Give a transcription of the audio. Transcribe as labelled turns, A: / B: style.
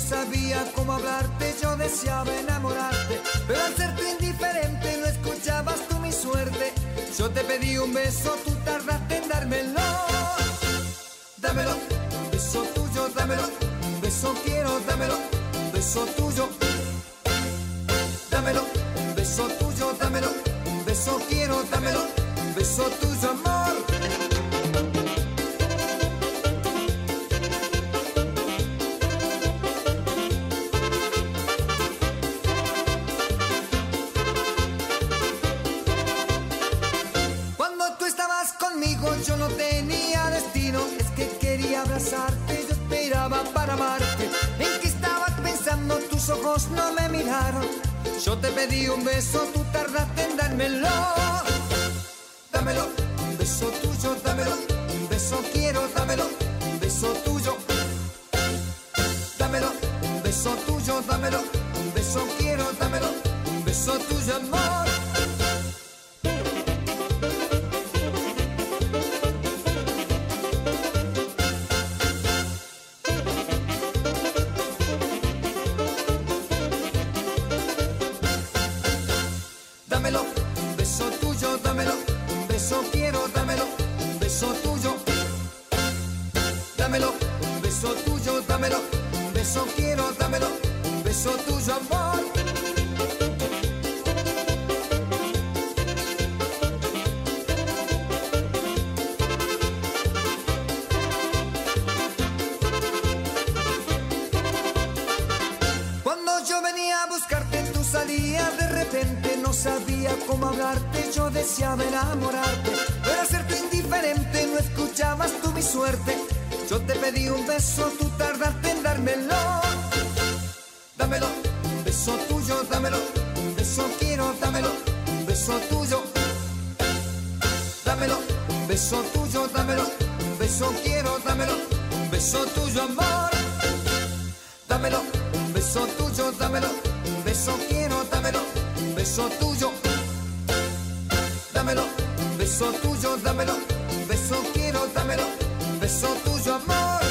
A: sabía cómo hablarte, yo deseaba enamorarte, pero al ser indiferente no escuchabas tú mi suerte. Yo te pedí un beso, tú tardaste en dármelo. Dámelo, un beso tuyo, dámelo, un beso quiero, dámelo, un beso tuyo. Dámelo, un beso tuyo, dámelo, un beso quiero, dámelo, un beso tuyo, amor. No tenía destino, es que quería abrazarte, yo esperaba para amarte. ¿En qué estabas pensando? Tus ojos no me miraron. Yo te pedí un beso, tú tardaste en dármelo. Dámelo, un beso tuyo, dámelo, un beso quiero, dámelo, un beso tuyo. Dámelo, un beso tuyo, dámelo, un beso quiero, dámelo, un beso tuyo, amor. Dámelo, un beso tuyo, dámelo, un beso quiero, dámelo, un beso tuyo. Dámelo, un beso tuyo, dámelo, un beso quiero, dámelo, un beso tuyo, amor. Salías de repente. No sabía cómo hablarte, yo deseaba enamorarte. Pero tú indiferente, no escuchabas tú mi suerte. Yo te pedí un beso, tú tardaste en dármelo. Dámelo, un beso tuyo, dámelo. Un beso quiero, dámelo. Un beso tuyo. Dámelo, un beso tuyo, dámelo. Un beso quiero, dámelo. Un beso tuyo, amor. Dámelo, un beso tuyo, dámelo, beso quiero, dámelo, beso tuyo. Dámelo, beso tuyo, dámelo, beso quiero, dámelo, beso tuyo, amor.